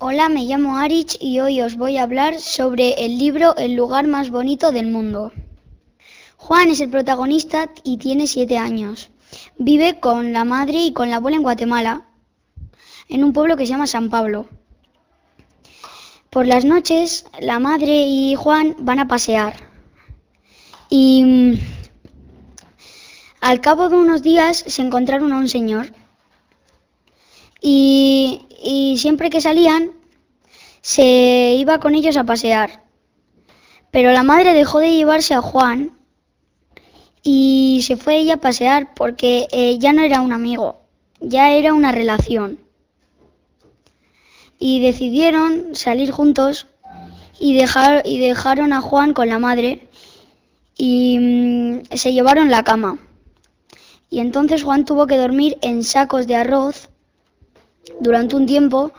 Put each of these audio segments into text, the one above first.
Hola, me llamo Arich y hoy os voy a hablar sobre el libro El lugar más bonito del mundo. Juan es el protagonista y tiene siete años. Vive con la madre y con la abuela en Guatemala, en un pueblo que se llama San Pablo. Por las noches, la madre y Juan van a pasear. Y mm, al cabo de unos días se encontraron a un señor. Y, y siempre que salían, se iba con ellos a pasear. Pero la madre dejó de llevarse a Juan y se fue ella a pasear porque eh, ya no era un amigo, ya era una relación. Y decidieron salir juntos y, dejar, y dejaron a Juan con la madre y mm, se llevaron la cama. Y entonces Juan tuvo que dormir en sacos de arroz durante un tiempo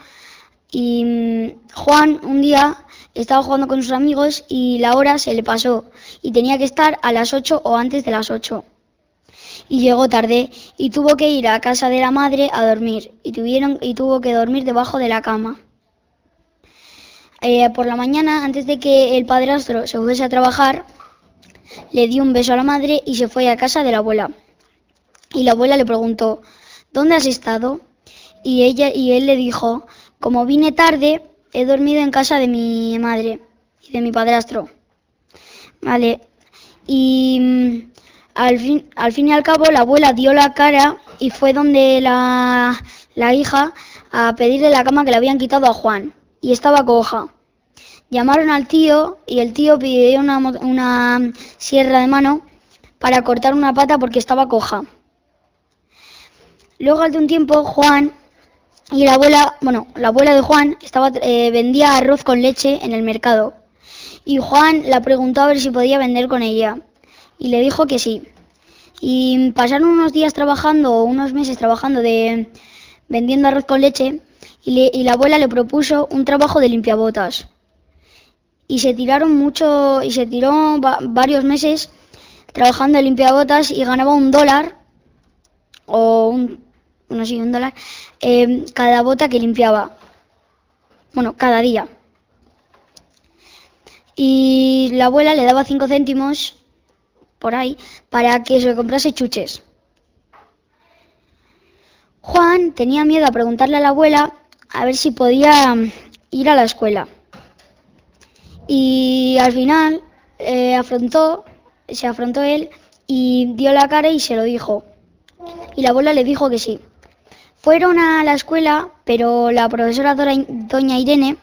y mm, Juan un día estaba jugando con sus amigos y la hora se le pasó y tenía que estar a las 8 o antes de las 8. Y llegó tarde y tuvo que ir a casa de la madre a dormir y, tuvieron, y tuvo que dormir debajo de la cama. Eh, por la mañana, antes de que el padrastro se fuese a trabajar, le dio un beso a la madre y se fue a casa de la abuela. Y la abuela le preguntó, ¿dónde has estado? Y, ella, y él le dijo, como vine tarde, he dormido en casa de mi madre y de mi padrastro. Vale. Y mm, al fin, al fin y al cabo la abuela dio la cara y fue donde la, la hija a pedirle la cama que le habían quitado a Juan. Y estaba coja. Llamaron al tío y el tío pidió una, una sierra de mano para cortar una pata porque estaba coja. Luego, al de un tiempo, Juan y la abuela, bueno, la abuela de Juan estaba, eh, vendía arroz con leche en el mercado. Y Juan la preguntó a ver si podía vender con ella. Y le dijo que sí. Y pasaron unos días trabajando, unos meses trabajando de vendiendo arroz con leche. Y, y la abuela le propuso un trabajo de limpiabotas. Y se tiraron mucho, y se tiró varios meses trabajando de limpiabotas y ganaba un dólar o un no sé, un dólar, eh, cada bota que limpiaba. Bueno, cada día. Y la abuela le daba cinco céntimos por ahí para que se comprase chuches. Juan tenía miedo a preguntarle a la abuela a ver si podía ir a la escuela. Y al final eh, afrontó, se afrontó él y dio la cara y se lo dijo. Y la abuela le dijo que sí. Fueron a la escuela, pero la profesora doña Irene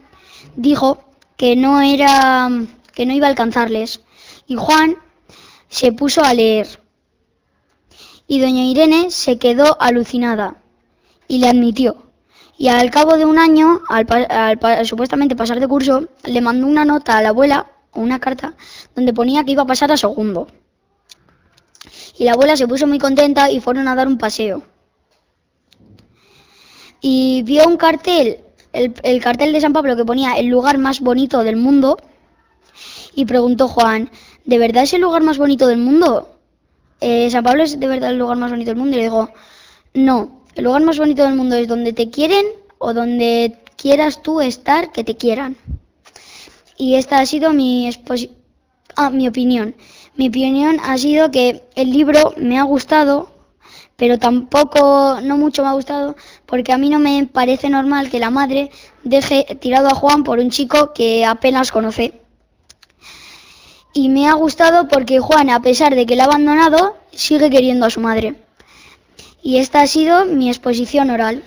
dijo que no era que no iba a alcanzarles y Juan se puso a leer. Y doña Irene se quedó alucinada y le admitió. Y al cabo de un año, al, supuestamente pasar de curso, le mandó una nota a la abuela, una carta, donde ponía que iba a pasar a segundo. Y la abuela se puso muy contenta y fueron a dar un paseo y vio un cartel, el, cartel de San Pablo que ponía el lugar más bonito del mundo y preguntó Juan, ¿de verdad es el lugar más bonito del mundo? Eh, ¿San Pablo es de verdad el lugar más bonito del mundo? Y le digo, no, el lugar más bonito del mundo es donde te quieren o donde quieras tú estar que te quieran. Y esta ha sido mi, ah, mi opinión. Mi opinión ha sido que el libro me ha gustado, pero tampoco, no mucho me ha gustado, porque a mí no me parece normal que la madre deje tirado a Juan por un chico que apenas conoce. Y me ha gustado porque Juan, a pesar de que la ha abandonado, sigue queriendo a su madre. Y esta ha sido mi exposición oral.